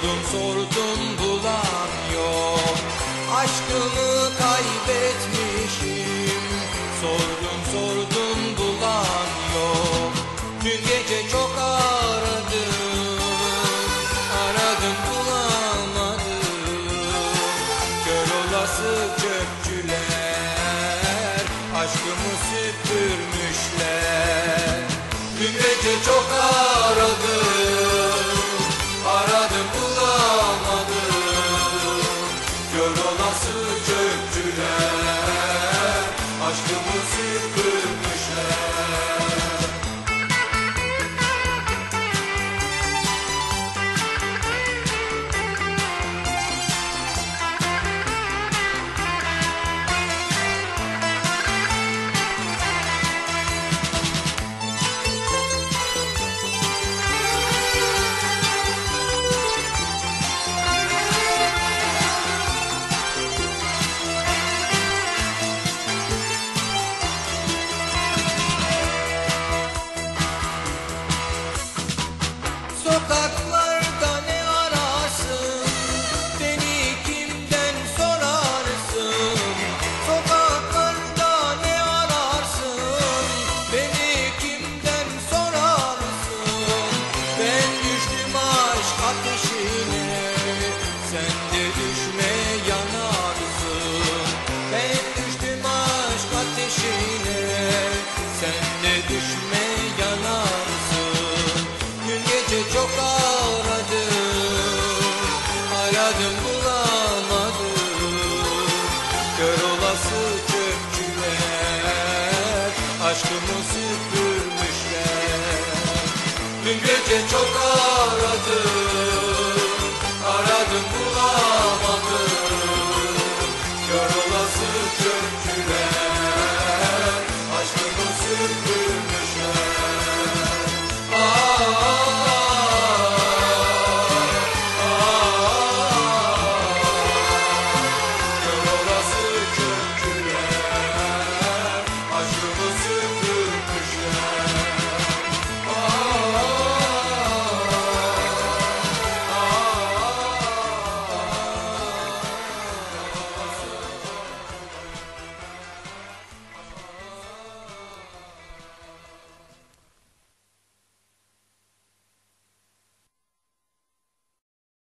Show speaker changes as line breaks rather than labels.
Sordum sordum bulan yok. Aşkımı kaybetmiş Dün gece çok aradım